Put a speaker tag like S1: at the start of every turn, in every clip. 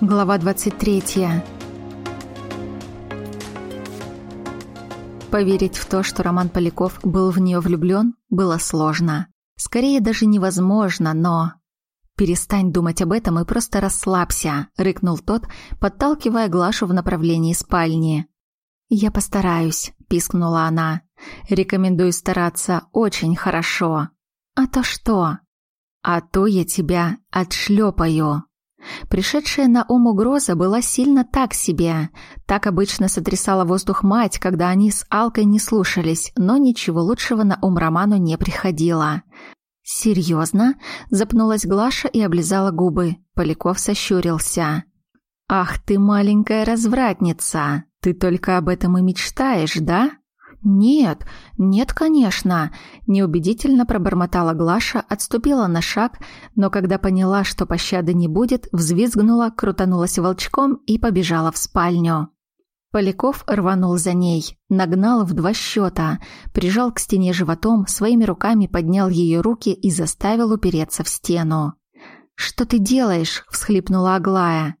S1: Глава 23. Поверить в то, что Роман Поляков был в нее влюблен, было сложно. Скорее даже невозможно, но... «Перестань думать об этом и просто расслабься», — рыкнул тот, подталкивая Глашу в направлении спальни. «Я постараюсь», — пискнула она. «Рекомендую стараться очень хорошо». «А то что?» «А то я тебя отшлепаю». Пришедшая на ум угроза была сильно так себе. Так обычно сотрясала воздух мать, когда они с Алкой не слушались, но ничего лучшего на ум Роману не приходило. «Серьезно?» – запнулась Глаша и облизала губы. Поляков сощурился. «Ах ты маленькая развратница! Ты только об этом и мечтаешь, да?» «Нет, нет, конечно», – неубедительно пробормотала Глаша, отступила на шаг, но когда поняла, что пощады не будет, взвизгнула, крутанулась волчком и побежала в спальню. Поляков рванул за ней, нагнал в два счета, прижал к стене животом, своими руками поднял ее руки и заставил упереться в стену. «Что ты делаешь?» – всхлипнула Аглая.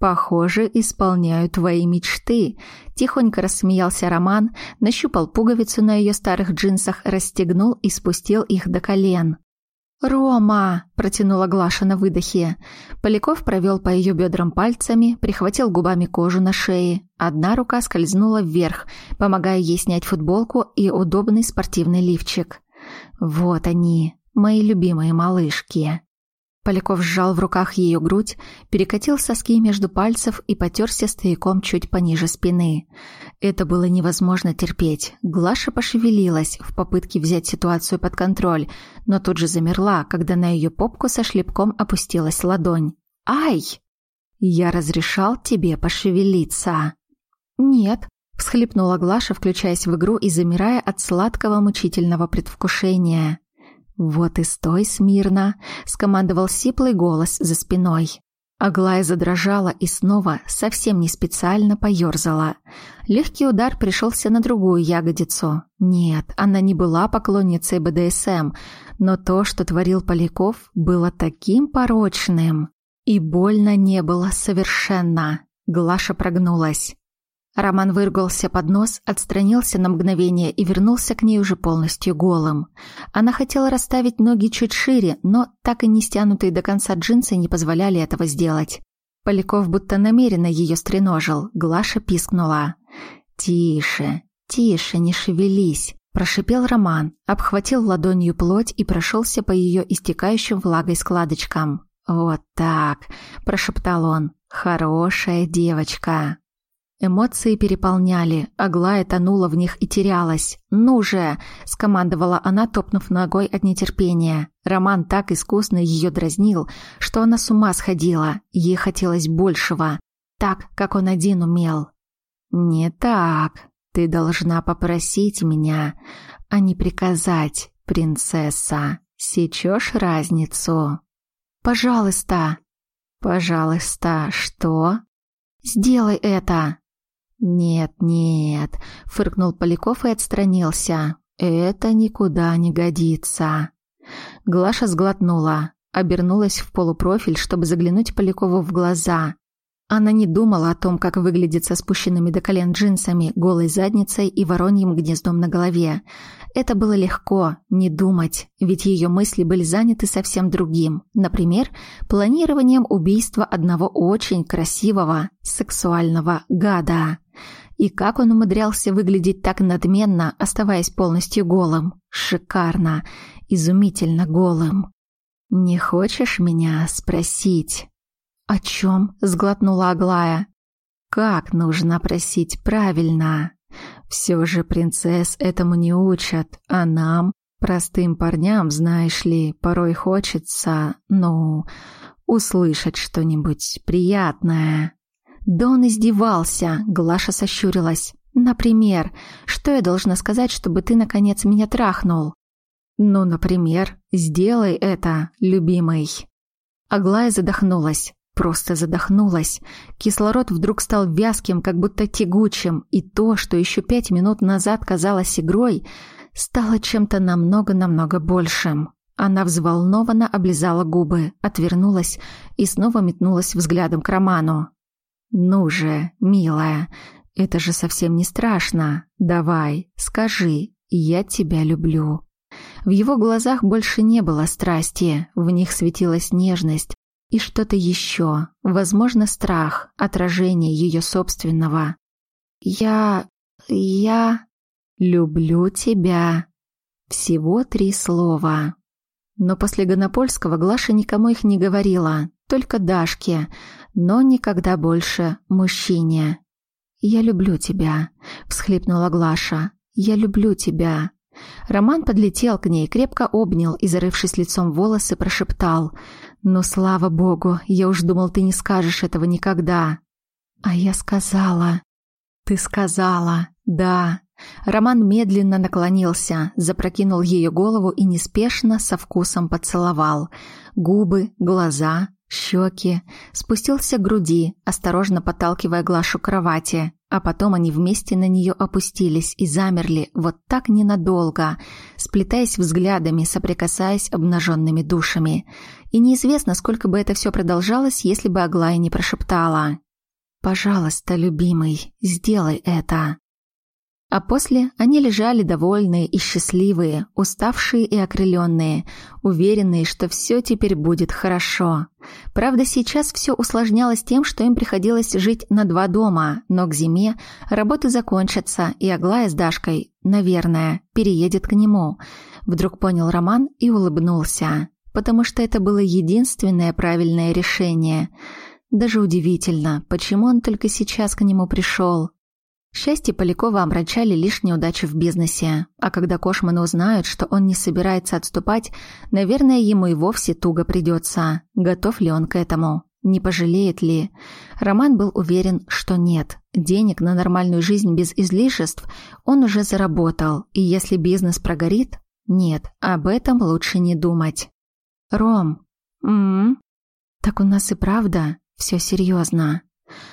S1: «Похоже, исполняю твои мечты», – тихонько рассмеялся Роман, нащупал пуговицу на ее старых джинсах, расстегнул и спустил их до колен. «Рома!» – протянула Глаша на выдохе. Поляков провел по ее бедрам пальцами, прихватил губами кожу на шее. Одна рука скользнула вверх, помогая ей снять футболку и удобный спортивный лифчик. «Вот они, мои любимые малышки!» Поляков сжал в руках ее грудь, перекатил соски между пальцев и потерся стояком чуть пониже спины. Это было невозможно терпеть. Глаша пошевелилась в попытке взять ситуацию под контроль, но тут же замерла, когда на ее попку со шлепком опустилась ладонь. «Ай!» «Я разрешал тебе пошевелиться». «Нет», — всхлипнула Глаша, включаясь в игру и замирая от сладкого мучительного предвкушения. «Вот и стой смирно!» — скомандовал сиплый голос за спиной. Аглая задрожала и снова, совсем не специально, поёрзала. Легкий удар пришелся на другую ягодицу. Нет, она не была поклонницей БДСМ, но то, что творил Поляков, было таким порочным. И больно не было совершенно. Глаша прогнулась. Роман выругался под нос, отстранился на мгновение и вернулся к ней уже полностью голым. Она хотела расставить ноги чуть шире, но так и не стянутые до конца джинсы не позволяли этого сделать. Поляков будто намеренно ее стреножил. Глаша пискнула. «Тише, тише, не шевелись», – прошипел Роман, обхватил ладонью плоть и прошелся по ее истекающим влагой складочкам. «Вот так», – прошептал он, – «хорошая девочка». Эмоции переполняли, Аглая тонула в них и терялась. «Ну же!» – скомандовала она, топнув ногой от нетерпения. Роман так искусно ее дразнил, что она с ума сходила. Ей хотелось большего. Так, как он один умел. «Не так. Ты должна попросить меня, а не приказать, принцесса. Сечешь разницу?» «Пожалуйста». «Пожалуйста, что?» «Сделай это!» «Нет, нет», — фыркнул Поляков и отстранился. «Это никуда не годится». Глаша сглотнула, обернулась в полупрофиль, чтобы заглянуть Полякову в глаза. Она не думала о том, как выглядит со спущенными до колен джинсами, голой задницей и вороньим гнездом на голове. Это было легко, не думать, ведь ее мысли были заняты совсем другим. Например, планированием убийства одного очень красивого, сексуального гада. И как он умудрялся выглядеть так надменно, оставаясь полностью голым. Шикарно, изумительно голым. «Не хочешь меня спросить?» «О чем?» — сглотнула Аглая. «Как нужно просить правильно? Все же принцесс этому не учат, а нам, простым парням, знаешь ли, порой хочется, ну, услышать что-нибудь приятное». «Да он издевался!» — Глаша сощурилась. «Например, что я должна сказать, чтобы ты, наконец, меня трахнул?» «Ну, например, сделай это, любимый». Аглая задохнулась просто задохнулась. Кислород вдруг стал вязким, как будто тягучим, и то, что еще пять минут назад казалось игрой, стало чем-то намного-намного большим. Она взволнованно облизала губы, отвернулась и снова метнулась взглядом к Роману. «Ну же, милая, это же совсем не страшно. Давай, скажи, я тебя люблю». В его глазах больше не было страсти, в них светилась нежность и что-то еще, возможно, страх, отражение ее собственного. «Я... я... люблю тебя». Всего три слова. Но после Гонопольского Глаша никому их не говорила, только Дашке, но никогда больше мужчине. «Я люблю тебя», — всхлипнула Глаша. «Я люблю тебя». Роман подлетел к ней, крепко обнял и, зарывшись лицом в волосы, прошептал. «Ну, слава богу, я уж думал, ты не скажешь этого никогда». «А я сказала». «Ты сказала, да». Роман медленно наклонился, запрокинул ее голову и неспешно со вкусом поцеловал. Губы, глаза, щеки, спустился к груди, осторожно подталкивая Глашу к кровати, а потом они вместе на нее опустились и замерли вот так ненадолго, сплетаясь взглядами, соприкасаясь обнаженными душами. И неизвестно, сколько бы это все продолжалось, если бы Аглая не прошептала. «Пожалуйста, любимый, сделай это». А после они лежали довольные и счастливые, уставшие и окрыленные, уверенные, что все теперь будет хорошо. Правда, сейчас все усложнялось тем, что им приходилось жить на два дома, но к зиме работы закончатся, и Аглая с Дашкой, наверное, переедет к нему. Вдруг понял Роман и улыбнулся, потому что это было единственное правильное решение. Даже удивительно, почему он только сейчас к нему пришел. Счастье Полякова омрачали лишь неудачи в бизнесе, а когда Кошманы узнают, что он не собирается отступать, наверное, ему и вовсе туго придется. Готов ли он к этому? Не пожалеет ли? Роман был уверен, что нет. Денег на нормальную жизнь без излишеств он уже заработал, и если бизнес прогорит, нет, об этом лучше не думать. Ром, м, -м, -м. так у нас и правда все серьезно.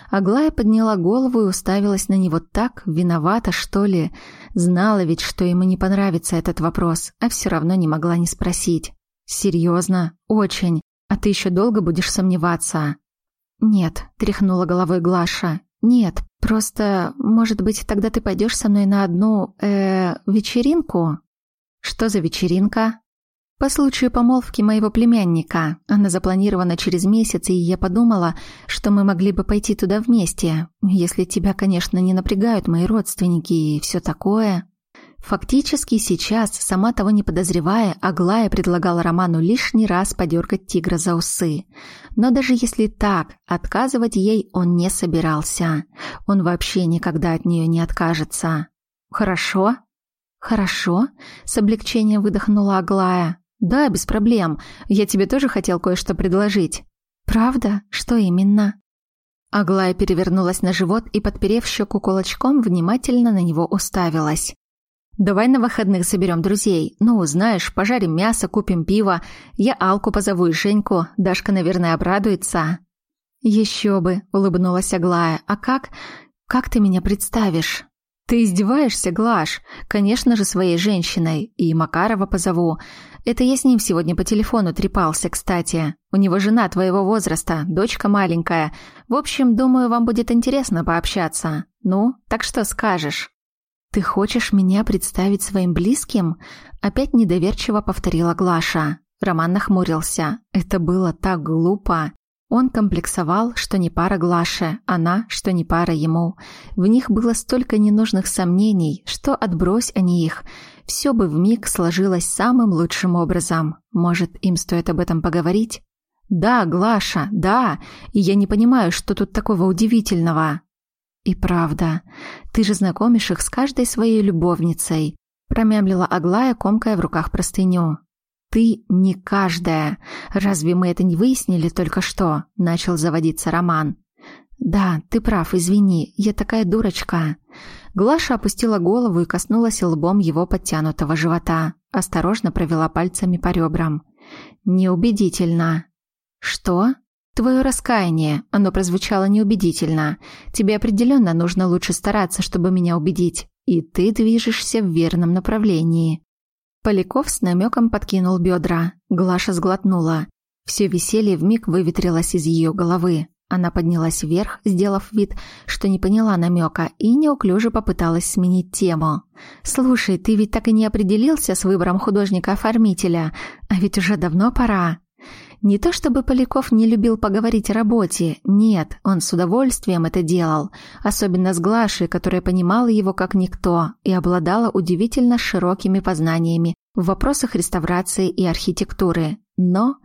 S1: Аглая подняла голову и уставилась на него так, виновата, что ли. Знала ведь, что ему не понравится этот вопрос, а все равно не могла не спросить. «Серьезно? Очень. А ты еще долго будешь сомневаться?» «Нет», — тряхнула головой Глаша. «Нет, просто, может быть, тогда ты пойдешь со мной на одну, э, вечеринку?» «Что за вечеринка?» По случаю помолвки моего племянника. Она запланирована через месяц, и я подумала, что мы могли бы пойти туда вместе, если тебя, конечно, не напрягают мои родственники и все такое. Фактически сейчас, сама того не подозревая, Аглая предлагала Роману лишний раз подергать тигра за усы. Но даже если так, отказывать ей он не собирался. Он вообще никогда от нее не откажется. «Хорошо?» «Хорошо?» — с облегчением выдохнула Аглая. «Да, без проблем. Я тебе тоже хотел кое-что предложить». «Правда? Что именно?» Аглая перевернулась на живот и, подперев щеку кулачком, внимательно на него уставилась. «Давай на выходных соберем друзей. Ну, знаешь, пожарим мясо, купим пиво. Я Алку позову и Женьку. Дашка, наверное, обрадуется». «Еще бы», — улыбнулась Аглая. «А как... как ты меня представишь?» «Ты издеваешься, Глаш? Конечно же, своей женщиной. И Макарова позову. Это я с ним сегодня по телефону трепался, кстати. У него жена твоего возраста, дочка маленькая. В общем, думаю, вам будет интересно пообщаться. Ну, так что скажешь?» «Ты хочешь меня представить своим близким?» Опять недоверчиво повторила Глаша. Роман нахмурился. Это было так глупо. Он комплексовал, что не пара Глаше, она, что не пара ему. В них было столько ненужных сомнений, что отбрось они их, все бы вмиг сложилось самым лучшим образом. Может, им стоит об этом поговорить? Да, Глаша, да, и я не понимаю, что тут такого удивительного. И правда, ты же знакомишь их с каждой своей любовницей, промямлила Аглая, комкая в руках простыню. «Ты не каждая. Разве мы это не выяснили только что?» — начал заводиться Роман. «Да, ты прав, извини, я такая дурочка». Глаша опустила голову и коснулась лбом его подтянутого живота. Осторожно провела пальцами по ребрам. «Неубедительно». «Что?» «Твое раскаяние. Оно прозвучало неубедительно. Тебе определенно нужно лучше стараться, чтобы меня убедить. И ты движешься в верном направлении». Поляков с намеком подкинул бедра. Глаша сглотнула. Все веселье вмиг выветрилось из ее головы. Она поднялась вверх, сделав вид, что не поняла намека, и неуклюже попыталась сменить тему. «Слушай, ты ведь так и не определился с выбором художника-оформителя, а ведь уже давно пора». Не то чтобы Поляков не любил поговорить о работе, нет, он с удовольствием это делал, особенно с Глашей, которая понимала его как никто и обладала удивительно широкими познаниями в вопросах реставрации и архитектуры. Но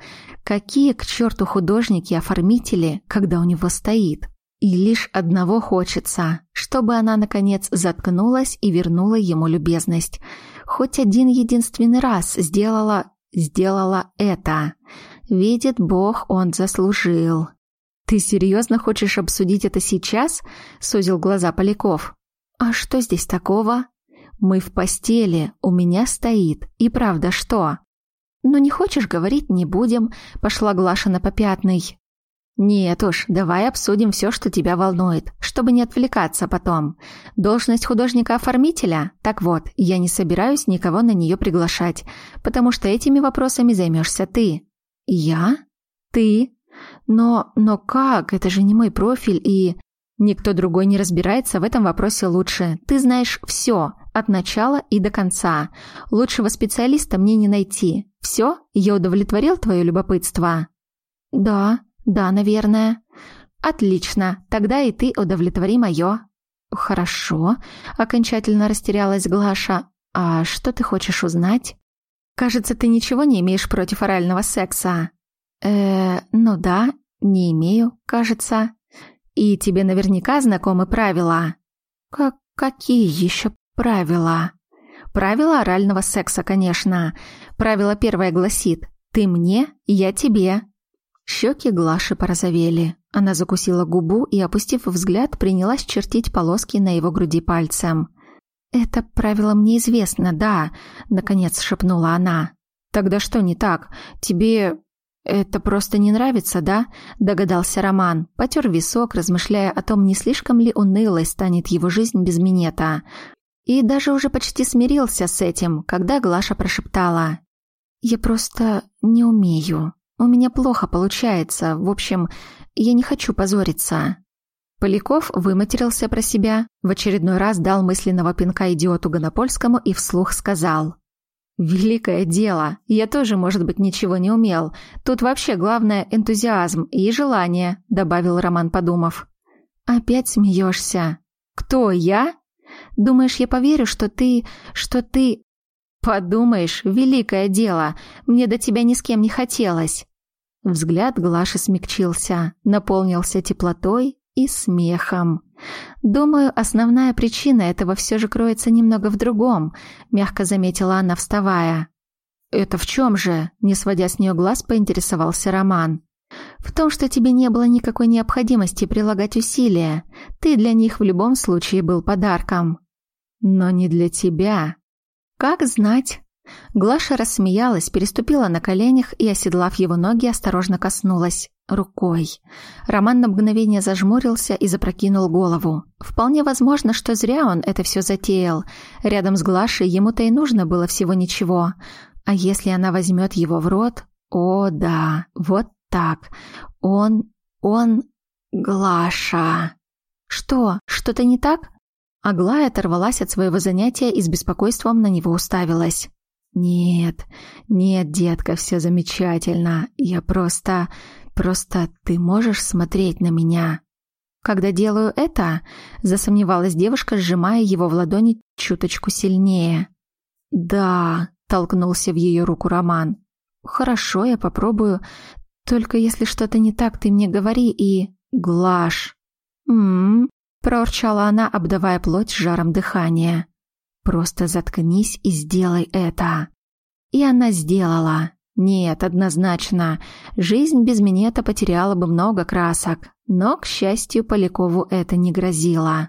S1: какие к черту художники-оформители, когда у него стоит? И лишь одного хочется, чтобы она, наконец, заткнулась и вернула ему любезность. Хоть один единственный раз сделала... сделала это. Видит Бог, он заслужил. «Ты серьезно хочешь обсудить это сейчас?» — сузил глаза Поляков. «А что здесь такого?» «Мы в постели, у меня стоит. И правда, что?» «Ну не хочешь говорить, не будем», — пошла Глаша на попятный. «Нет уж, давай обсудим все, что тебя волнует, чтобы не отвлекаться потом. Должность художника-оформителя? Так вот, я не собираюсь никого на нее приглашать, потому что этими вопросами займешься ты». «Я? Ты? Но... но как? Это же не мой профиль и...» «Никто другой не разбирается в этом вопросе лучше. Ты знаешь все, от начала и до конца. Лучшего специалиста мне не найти. Все? Я удовлетворил твое любопытство?» «Да, да, наверное». «Отлично. Тогда и ты удовлетвори мое». «Хорошо», — окончательно растерялась Глаша. «А что ты хочешь узнать?» «Кажется, ты ничего не имеешь против орального секса». «Э, ну да, не имею, кажется. И тебе наверняка знакомы правила». «Как какие еще правила?» «Правила орального секса, конечно. Правило первое гласит «Ты мне, я тебе». Щеки Глаши порозовели. Она закусила губу и, опустив взгляд, принялась чертить полоски на его груди пальцем. «Это правило мне известно, да», — наконец шепнула она. «Тогда что не так? Тебе это просто не нравится, да?» — догадался Роман. Потер висок, размышляя о том, не слишком ли унылой станет его жизнь без минета. И даже уже почти смирился с этим, когда Глаша прошептала. «Я просто не умею. У меня плохо получается. В общем, я не хочу позориться». Поляков выматерился про себя, в очередной раз дал мысленного пинка идиоту Гонопольскому и вслух сказал. «Великое дело! Я тоже, может быть, ничего не умел. Тут вообще главное энтузиазм и желание», — добавил Роман, подумав. «Опять смеешься?» «Кто, я?» «Думаешь, я поверю, что ты... что ты...» «Подумаешь, великое дело! Мне до тебя ни с кем не хотелось!» Взгляд Глаши смягчился, наполнился теплотой и смехом. «Думаю, основная причина этого все же кроется немного в другом», — мягко заметила она, вставая. «Это в чем же?» — не сводя с нее глаз, поинтересовался Роман. «В том, что тебе не было никакой необходимости прилагать усилия. Ты для них в любом случае был подарком». «Но не для тебя». «Как знать?» Глаша рассмеялась, переступила на коленях и, оседлав его ноги, осторожно коснулась рукой. Роман на мгновение зажмурился и запрокинул голову. Вполне возможно, что зря он это все затеял. Рядом с Глашей ему-то и нужно было всего ничего. А если она возьмет его в рот? О, да, вот так. Он... он... Глаша. Что, что-то не так? Аглая оторвалась от своего занятия и с беспокойством на него уставилась. «Нет, нет, детка, все замечательно. Я просто... просто ты можешь смотреть на меня?» «Когда делаю это...» — засомневалась девушка, сжимая его в ладони чуточку сильнее. «Да...» — толкнулся в ее руку Роман. «Хорошо, я попробую. Только если что-то не так, ты мне говори и... Глаш!» «М-м-м», проворчала она, обдавая плоть жаром дыхания. Просто заткнись и сделай это. И она сделала. Нет, однозначно. Жизнь без минета потеряла бы много красок. Но, к счастью, Полякову это не грозило.